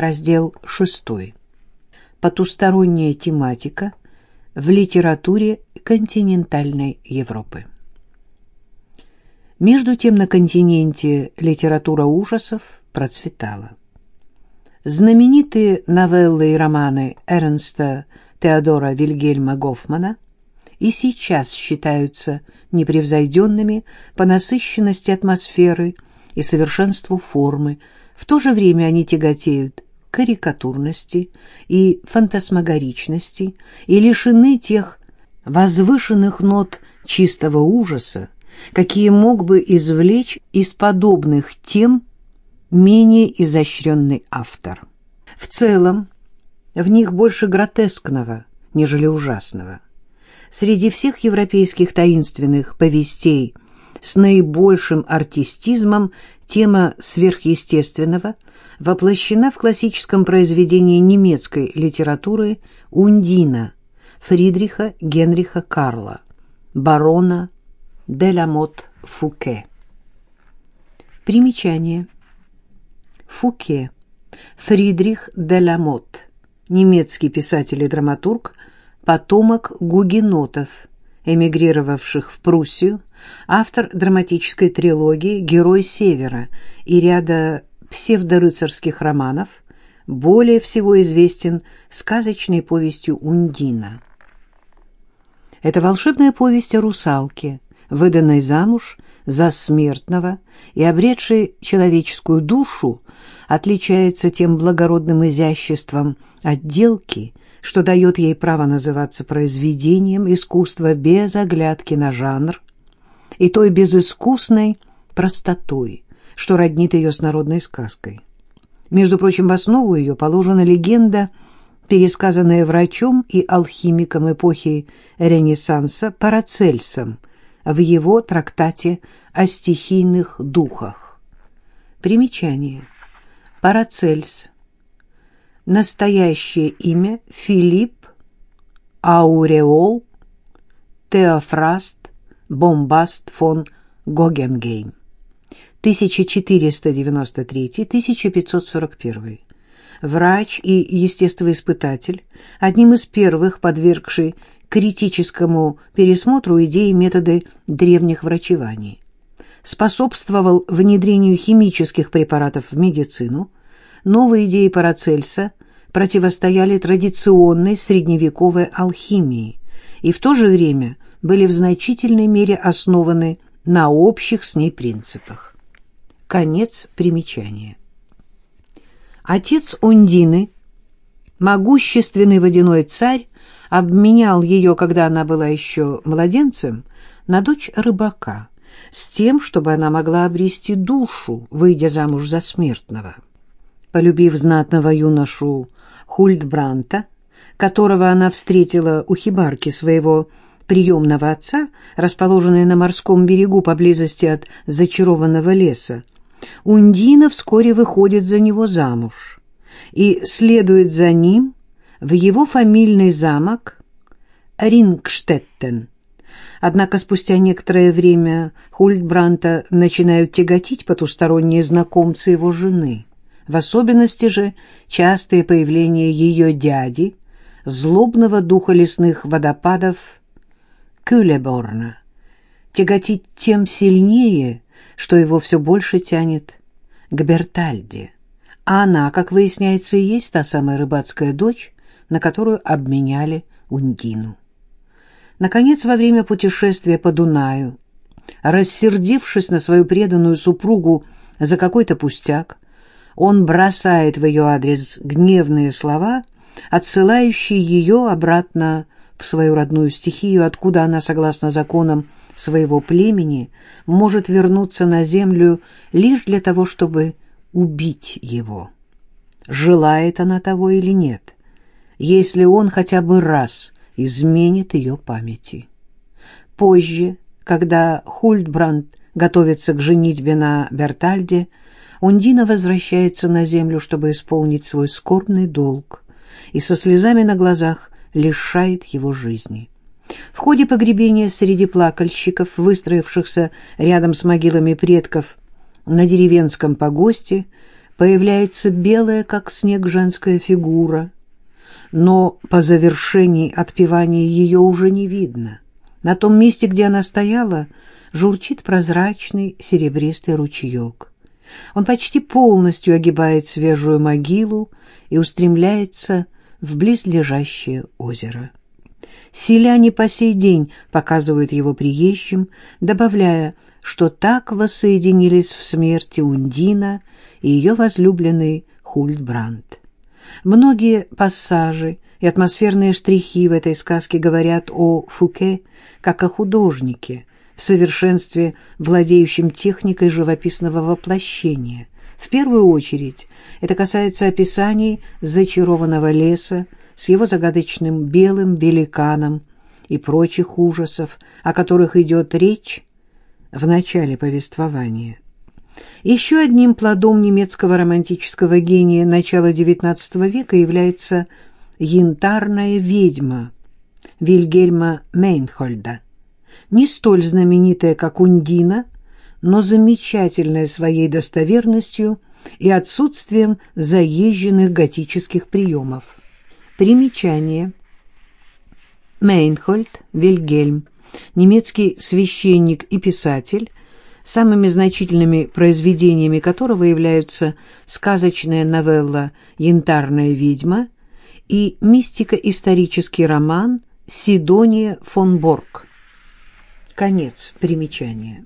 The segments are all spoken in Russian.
Раздел 6. Потусторонняя тематика в литературе континентальной Европы. Между тем на континенте литература ужасов процветала. Знаменитые новеллы и романы Эрнста Теодора Вильгельма Гофмана и сейчас считаются непревзойденными по насыщенности атмосферы и совершенству формы, в то же время они тяготеют карикатурности и фантасмагоричности и лишены тех возвышенных нот чистого ужаса, какие мог бы извлечь из подобных тем менее изощренный автор. В целом, в них больше гротескного, нежели ужасного. Среди всех европейских таинственных повестей с наибольшим артистизмом тема сверхъестественного воплощена в классическом произведении немецкой литературы «Ундина» Фридриха Генриха Карла, барона де ла Мот Фуке. Примечание. Фуке. Фридрих де ла Мот. Немецкий писатель и драматург, потомок гугенотов, эмигрировавших в Пруссию, автор драматической трилогии «Герой Севера» и ряда псевдорыцарских романов, более всего известен сказочной повестью «Ундина». Это волшебная повесть о русалке – выданной замуж за смертного и обретшей человеческую душу, отличается тем благородным изяществом отделки, что дает ей право называться произведением искусства без оглядки на жанр, и той безыскусной простотой, что роднит ее с народной сказкой. Между прочим, в основу ее положена легенда, пересказанная врачом и алхимиком эпохи Ренессанса Парацельсом – в его трактате о стихийных духах. Примечание. Парацельс. Настоящее имя Филипп Ауреол Теофраст Бомбаст фон Гогенгейм. 1493-1541. Врач и естествоиспытатель, одним из первых подвергший критическому пересмотру идеи и методы древних врачеваний. Способствовал внедрению химических препаратов в медицину. Новые идеи Парацельса противостояли традиционной средневековой алхимии и в то же время были в значительной мере основаны на общих с ней принципах. Конец примечания. Отец Ундины, могущественный водяной царь, обменял ее, когда она была еще младенцем, на дочь рыбака, с тем, чтобы она могла обрести душу, выйдя замуж за смертного. Полюбив знатного юношу Хульдбранта, которого она встретила у хибарки своего приемного отца, расположенной на морском берегу поблизости от зачарованного леса, Ундина вскоре выходит за него замуж и следует за ним в его фамильный замок Рингштеттен. Однако спустя некоторое время Хультбранта начинают тяготить потусторонние знакомцы его жены, в особенности же частые появления ее дяди, злобного духа лесных водопадов Кюлеборна, тяготить тем сильнее, что его все больше тянет к Бертальде. А она, как выясняется, и есть та самая рыбацкая дочь, на которую обменяли Ундину. Наконец, во время путешествия по Дунаю, рассердившись на свою преданную супругу за какой-то пустяк, он бросает в ее адрес гневные слова, отсылающие ее обратно в свою родную стихию, откуда она, согласно законам своего племени, может вернуться на землю лишь для того, чтобы убить его. Желает она того или нет – если он хотя бы раз изменит ее памяти. Позже, когда Хультбранд готовится к женитьбе на Бертальде, Ундина возвращается на землю, чтобы исполнить свой скорбный долг, и со слезами на глазах лишает его жизни. В ходе погребения среди плакальщиков, выстроившихся рядом с могилами предков на деревенском погосте, появляется белая, как снег, женская фигура, но по завершении отпевания ее уже не видно. На том месте, где она стояла, журчит прозрачный серебристый ручеек. Он почти полностью огибает свежую могилу и устремляется в близлежащее озеро. Селяне по сей день показывают его приезжим, добавляя, что так воссоединились в смерти Ундина и ее возлюбленный Хультбранд. Многие пассажи и атмосферные штрихи в этой сказке говорят о Фуке как о художнике, в совершенстве владеющем техникой живописного воплощения. В первую очередь это касается описаний зачарованного леса с его загадочным белым великаном и прочих ужасов, о которых идет речь в начале повествования. Еще одним плодом немецкого романтического гения начала XIX века является «Янтарная ведьма» Вильгельма Мейнхольда, не столь знаменитая, как Ундина, но замечательная своей достоверностью и отсутствием заезженных готических приемов. Примечание. Мейнхольд Вильгельм, немецкий священник и писатель, самыми значительными произведениями которого являются сказочная новелла «Янтарная ведьма» и мистико-исторический роман «Сидония фон Борг». Конец примечания.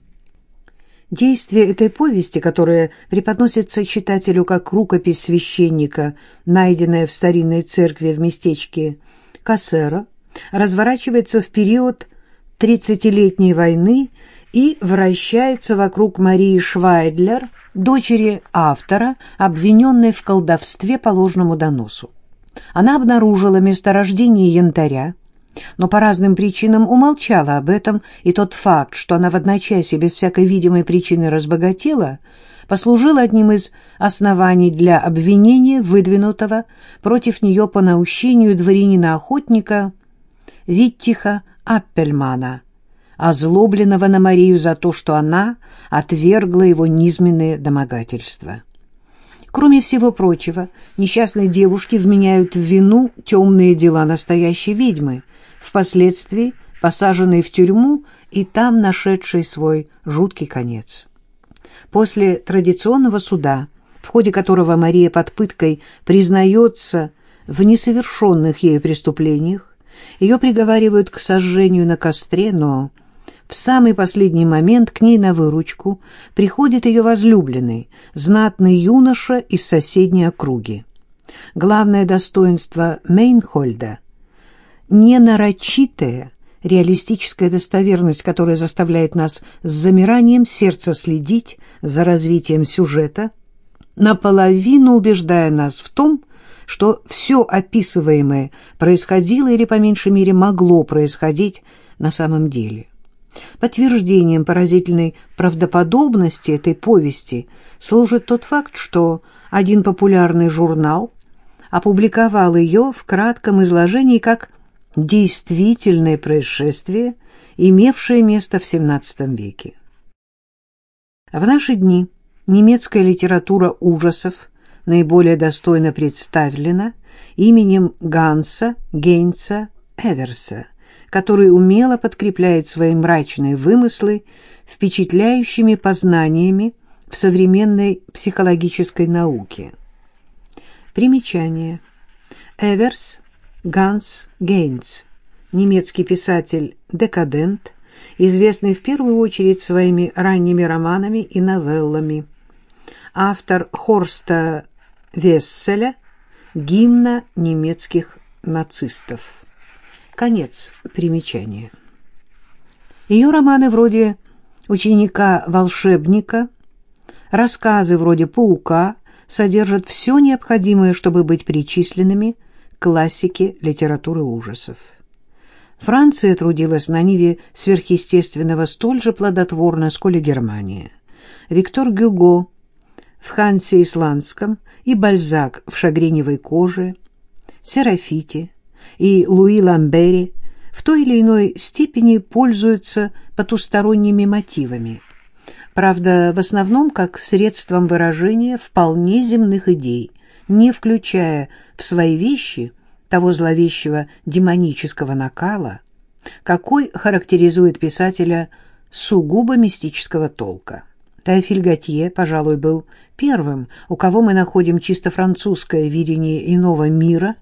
Действие этой повести, которая преподносится читателю как рукопись священника, найденная в старинной церкви в местечке Кассера, разворачивается в период Тридцатилетней войны и вращается вокруг Марии Швайдлер, дочери автора, обвиненной в колдовстве по ложному доносу. Она обнаружила месторождение янтаря, но по разным причинам умолчала об этом, и тот факт, что она в одночасье без всякой видимой причины разбогатела, послужил одним из оснований для обвинения, выдвинутого против нее по наущению дворянина-охотника Виттиха Аппельмана, озлобленного на Марию за то, что она отвергла его низменные домогательства. Кроме всего прочего, несчастной девушке вменяют в вину темные дела настоящей ведьмы, впоследствии посаженной в тюрьму и там нашедшей свой жуткий конец. После традиционного суда, в ходе которого Мария под пыткой признается в несовершенных ею преступлениях, ее приговаривают к сожжению на костре, но в самый последний момент к ней на выручку приходит ее возлюбленный, знатный юноша из соседней округи. Главное достоинство Мейнхольда — ненарочитая, реалистическая достоверность, которая заставляет нас с замиранием сердца следить за развитием сюжета, наполовину убеждая нас в том, что все описываемое происходило или, по меньшей мере, могло происходить на самом деле. Подтверждением поразительной правдоподобности этой повести служит тот факт, что один популярный журнал опубликовал ее в кратком изложении как действительное происшествие, имевшее место в XVII веке. В наши дни немецкая литература ужасов наиболее достойно представлена именем Ганса Гейнца Эверса – который умело подкрепляет свои мрачные вымыслы впечатляющими познаниями в современной психологической науке. Примечание. Эверс Ганс Гейнс, немецкий писатель-декадент, известный в первую очередь своими ранними романами и новеллами. Автор Хорста Весселя «Гимна немецких нацистов». Конец примечания. Ее романы вроде «Ученика-волшебника», рассказы вроде «Паука» содержат все необходимое, чтобы быть причисленными к классике литературы ужасов. Франция трудилась на ниве сверхъестественного столь же плодотворно, сколь и Германия. Виктор Гюго в «Хансе Исландском» и Бальзак в «Шагреневой коже», Серафите, и Луи Ламбери в той или иной степени пользуются потусторонними мотивами. правда, в основном как средством выражения вполне земных идей, не включая в свои вещи того зловещего демонического накала, какой характеризует писателя сугубо мистического толка. Теофиль Готье, пожалуй, был первым, у кого мы находим чисто французское видение иного мира,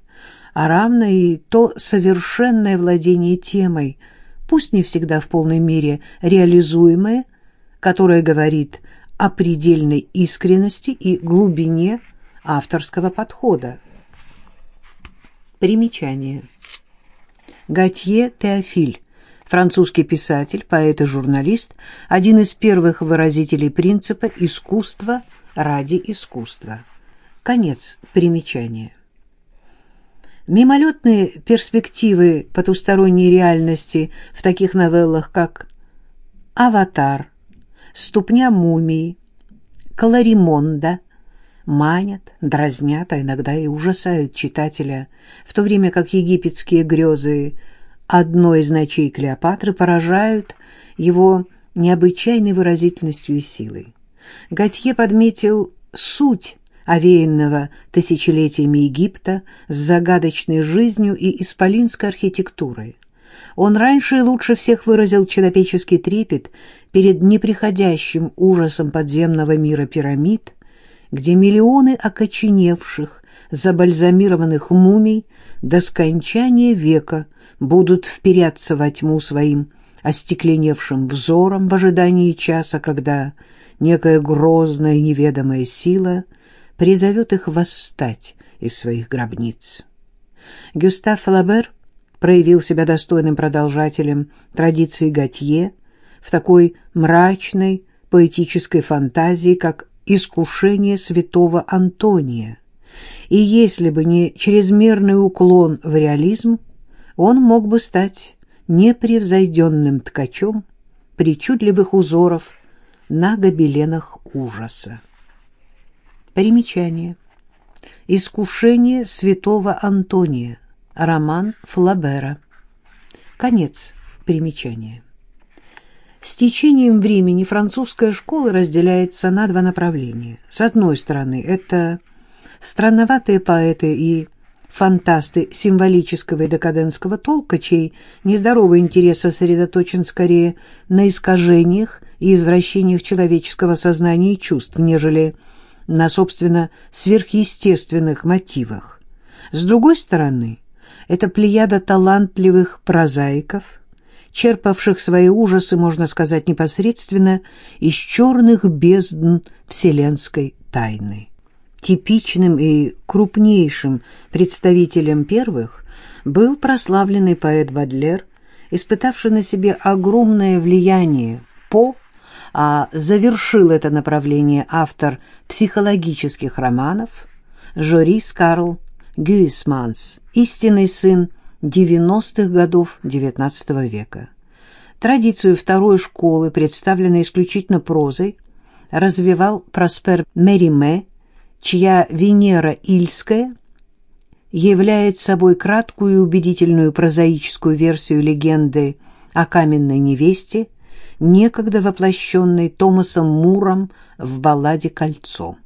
а равно и то совершенное владение темой, пусть не всегда в полной мере реализуемое, которое говорит о предельной искренности и глубине авторского подхода. Примечание. Готье Теофиль, французский писатель, поэт и журналист, один из первых выразителей принципа «искусство ради искусства». Конец примечания. Мимолетные перспективы потусторонней реальности в таких новеллах, как «Аватар», «Ступня мумии», «Колоримонда» манят, дразнят, а иногда и ужасают читателя, в то время как египетские грезы одной из ночей Клеопатры поражают его необычайной выразительностью и силой. Готье подметил суть овеянного тысячелетиями Египта с загадочной жизнью и исполинской архитектурой. Он раньше и лучше всех выразил человеческий трепет перед неприходящим ужасом подземного мира пирамид, где миллионы окоченевших, забальзамированных мумий до скончания века будут вперяться во тьму своим остекленевшим взором в ожидании часа, когда некая грозная неведомая сила призовет их восстать из своих гробниц. Гюстав Флабер проявил себя достойным продолжателем традиции Готье в такой мрачной поэтической фантазии, как искушение святого Антония. И если бы не чрезмерный уклон в реализм, он мог бы стать непревзойденным ткачом причудливых узоров на гобеленах ужаса. Примечание. Искушение святого Антония. Роман Флабера. Конец примечания. С течением времени французская школа разделяется на два направления. С одной стороны, это странноватые поэты и фантасты символического и декадентского толка, чей нездоровый интерес сосредоточен скорее на искажениях и извращениях человеческого сознания и чувств, нежели на, собственно, сверхъестественных мотивах. С другой стороны, это плеяда талантливых прозаиков – черпавших свои ужасы, можно сказать, непосредственно из черных бездн вселенской тайны. Типичным и крупнейшим представителем первых был прославленный поэт Бадлер, испытавший на себе огромное влияние по, а завершил это направление автор психологических романов Жорис Карл Гюисманс, истинный сын 90-х годов XIX века. Традицию второй школы, представленной исключительно прозой, развивал Проспер Мериме, чья Венера Ильская является собой краткую и убедительную прозаическую версию легенды о каменной невесте, некогда воплощенной Томасом Муром в балладе «Кольцо».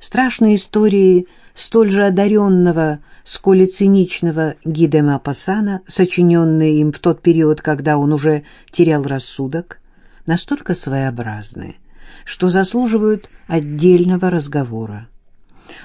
Страшные истории столь же одаренного, сколь и циничного Гидема Пассана, сочиненные им в тот период, когда он уже терял рассудок, настолько своеобразны, что заслуживают отдельного разговора.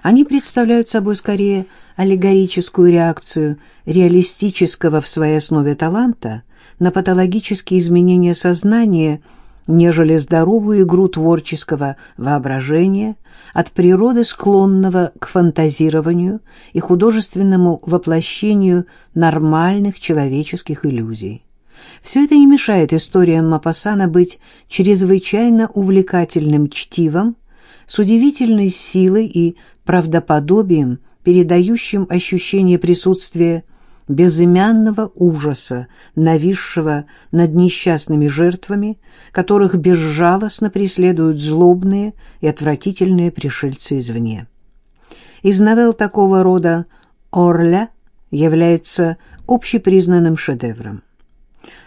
Они представляют собой скорее аллегорическую реакцию реалистического в своей основе таланта на патологические изменения сознания – нежели здоровую игру творческого воображения, от природы склонного к фантазированию и художественному воплощению нормальных человеческих иллюзий. Все это не мешает историям Мапассана быть чрезвычайно увлекательным чтивом, с удивительной силой и правдоподобием, передающим ощущение присутствия безымянного ужаса, нависшего над несчастными жертвами, которых безжалостно преследуют злобные и отвратительные пришельцы извне. Из новелл такого рода «Орля» является общепризнанным шедевром.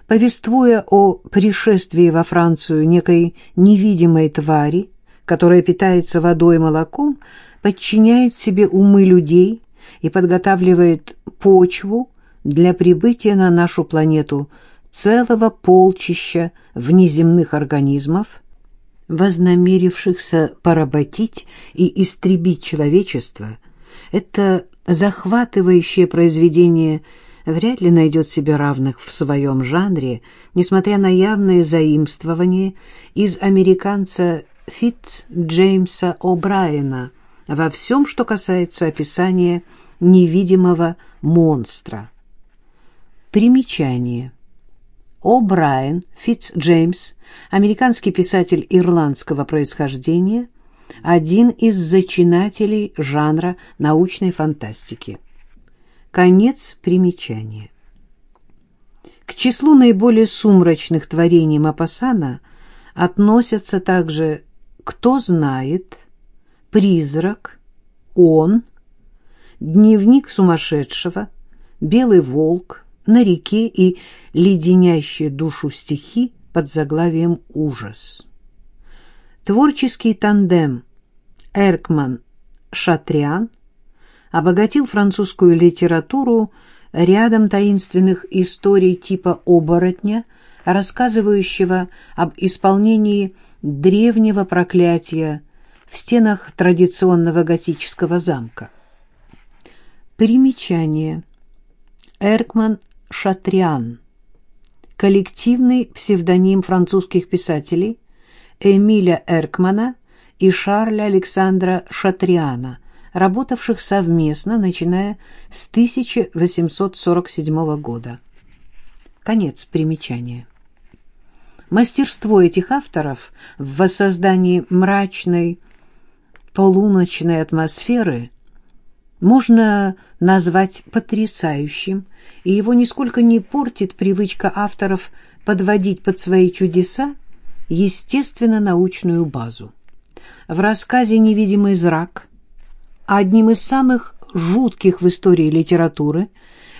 повествуя о пришествии во Францию некой невидимой твари, которая питается водой и молоком, подчиняет себе умы людей и подготавливает почву для прибытия на нашу планету целого полчища внеземных организмов, вознамерившихся поработить и истребить человечество, это захватывающее произведение вряд ли найдет себе равных в своем жанре, несмотря на явное заимствование из американца Фитц Джеймса О'Брайена во всем, что касается описания невидимого монстра. Примечание. О'Брайен Фитц Джеймс, американский писатель ирландского происхождения, один из зачинателей жанра научной фантастики. Конец примечания. К числу наиболее сумрачных творений Мапассана относятся также «Кто знает», «Призрак», «Он», «Дневник сумасшедшего», «Белый волк», «На реке» и леденящие душу стихи под заглавием «Ужас». Творческий тандем Эркман-Шатриан обогатил французскую литературу рядом таинственных историй типа «Оборотня», рассказывающего об исполнении древнего проклятия в стенах традиционного готического замка. Примечание. Эркман Шатриан. Коллективный псевдоним французских писателей Эмиля Эркмана и Шарля Александра Шатриана, работавших совместно, начиная с 1847 года. Конец примечания. Мастерство этих авторов в воссоздании мрачной полуночной атмосферы можно назвать потрясающим, и его нисколько не портит привычка авторов подводить под свои чудеса естественно-научную базу. В рассказе «Невидимый зрак» одним из самых жутких в истории литературы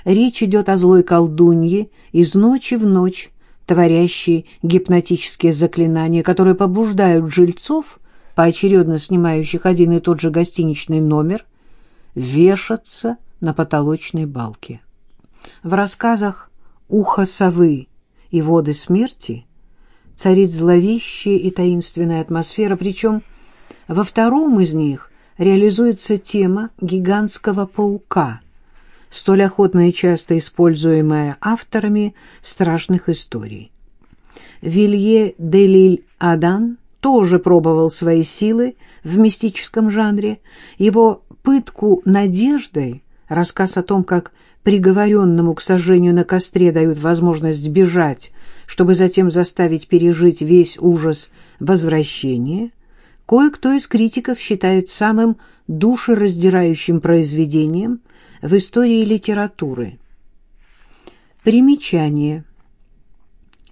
речь идет о злой колдунье из ночи в ночь, творящей гипнотические заклинания, которые побуждают жильцов, поочередно снимающих один и тот же гостиничный номер, вешаться на потолочной балке. В рассказах «Ухо совы» и «Воды смерти» царит зловещая и таинственная атмосфера, причем во втором из них реализуется тема гигантского паука – столь охотно и часто используемая авторами страшных историй. Вилье де Лиль-Адан тоже пробовал свои силы в мистическом жанре. Его «Пытку надеждой» рассказ о том, как приговоренному к сожжению на костре дают возможность сбежать, чтобы затем заставить пережить весь ужас возвращения, кое-кто из критиков считает самым душераздирающим произведением в истории литературы. Примечание.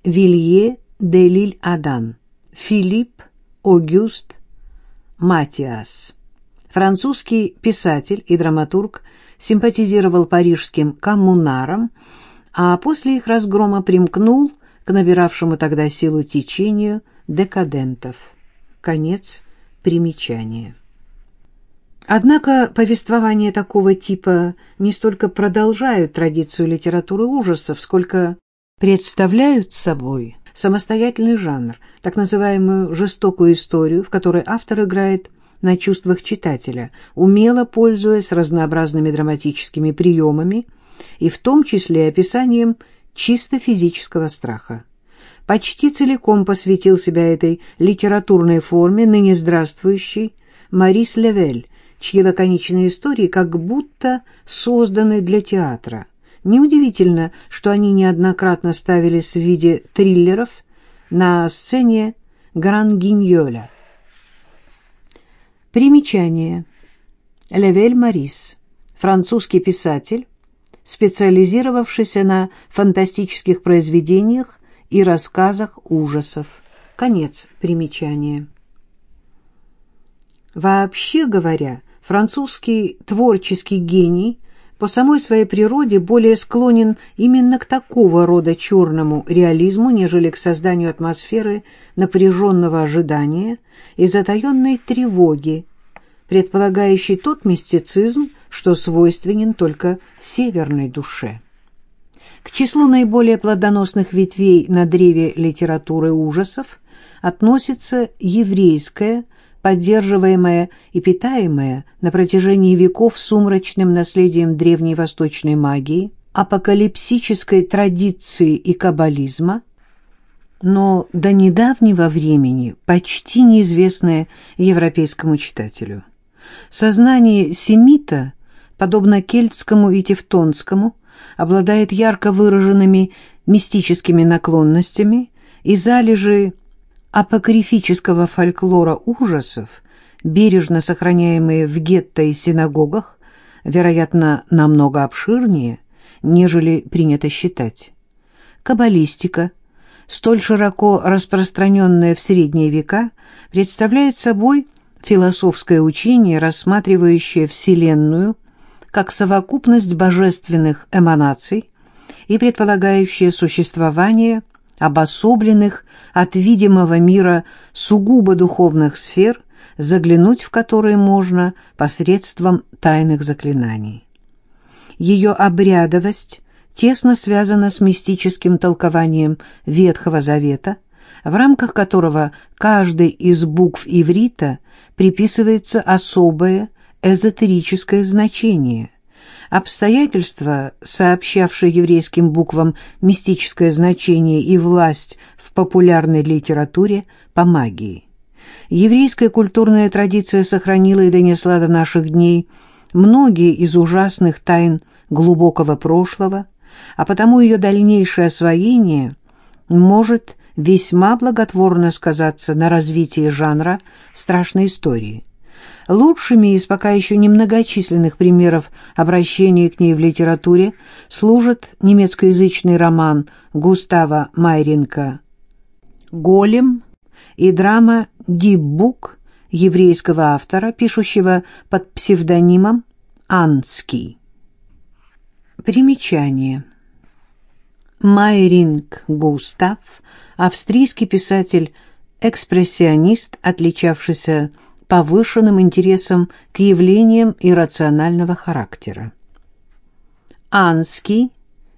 Вилье де Лиль-Адан. Филипп Огюст Матиас. Французский писатель и драматург симпатизировал парижским коммунарам, а после их разгрома примкнул к набиравшему тогда силу течению декадентов. Конец примечания. Однако повествования такого типа не столько продолжают традицию литературы ужасов, сколько представляют собой самостоятельный жанр, так называемую жестокую историю, в которой автор играет на чувствах читателя, умело пользуясь разнообразными драматическими приемами и в том числе описанием чисто физического страха. Почти целиком посвятил себя этой литературной форме ныне здравствующий Марис Левель, чьи лаконичные истории как будто созданы для театра. Неудивительно, что они неоднократно ставились в виде триллеров на сцене Гран-Гиньоля. Примечание. Левель Марис, французский писатель, специализировавшийся на фантастических произведениях и рассказах ужасов. Конец примечания. Вообще говоря, французский творческий гений по самой своей природе более склонен именно к такого рода черному реализму, нежели к созданию атмосферы напряженного ожидания и затаенной тревоги, предполагающей тот мистицизм, что свойственен только северной душе. К числу наиболее плодоносных ветвей на древе литературы ужасов относится еврейская, поддерживаемая и питаемая на протяжении веков сумрачным наследием древней восточной магии, апокалипсической традиции и каббализма, но до недавнего времени почти неизвестное европейскому читателю. Сознание семита, подобно кельтскому и тевтонскому, обладает ярко выраженными мистическими наклонностями и залежи апокрифического фольклора ужасов, бережно сохраняемые в гетто и синагогах, вероятно, намного обширнее, нежели принято считать. Каббалистика, столь широко распространенная в средние века, представляет собой философское учение, рассматривающее Вселенную как совокупность божественных эманаций и предполагающее существование – обособленных от видимого мира сугубо духовных сфер, заглянуть в которые можно посредством тайных заклинаний. Ее обрядовость тесно связана с мистическим толкованием Ветхого Завета, в рамках которого каждой из букв иврита приписывается особое эзотерическое значение – Обстоятельства, сообщавшие еврейским буквам мистическое значение и власть в популярной литературе по магии. Еврейская культурная традиция сохранила и донесла до наших дней многие из ужасных тайн глубокого прошлого, а потому ее дальнейшее освоение может весьма благотворно сказаться на развитии жанра страшной истории. Лучшими из пока еще немногочисленных примеров обращения к ней в литературе служит немецкоязычный роман Густава Майренко «Голем» и драма «Диббук» еврейского автора, пишущего под псевдонимом Анский. Примечание. Майринг Густав, австрийский писатель-экспрессионист, отличавшийся повышенным интересом к явлениям иррационального характера. Анский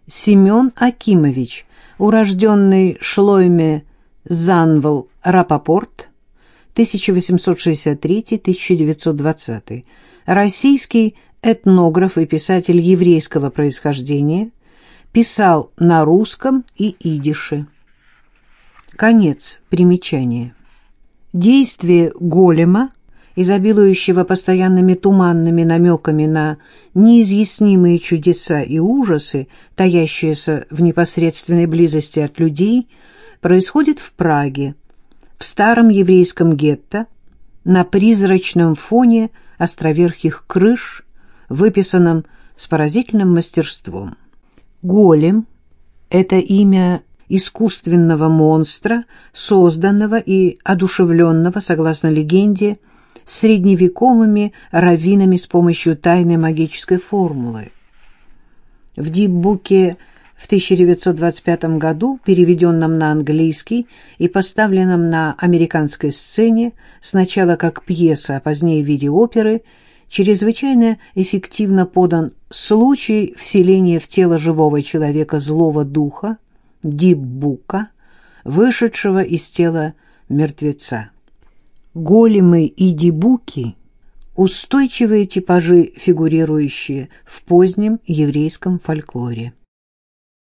Семен Акимович, урожденный Шлойме Занвал Рапопорт, 1863-1920, российский этнограф и писатель еврейского происхождения, писал на русском и идише. Конец примечания. Действие голема изобилующего постоянными туманными намеками на неизъяснимые чудеса и ужасы, таящиеся в непосредственной близости от людей, происходит в Праге, в старом еврейском гетто, на призрачном фоне островерхих крыш, выписанном с поразительным мастерством. Голем — это имя искусственного монстра, созданного и одушевленного, согласно легенде, средневековыми раввинами с помощью тайной магической формулы. В дипбуке в 1925 году, переведенном на английский и поставленном на американской сцене, сначала как пьеса, а позднее в виде оперы, чрезвычайно эффективно подан случай вселения в тело живого человека злого духа, дипбука, вышедшего из тела мертвеца големы и дебуки – устойчивые типажи, фигурирующие в позднем еврейском фольклоре.